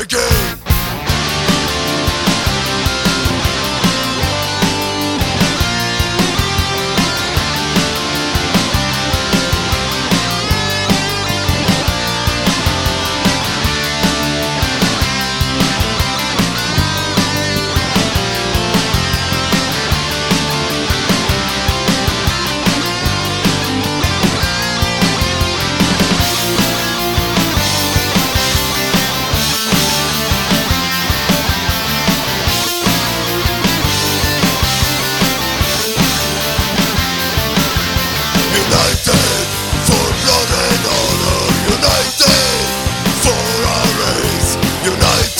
again Unite.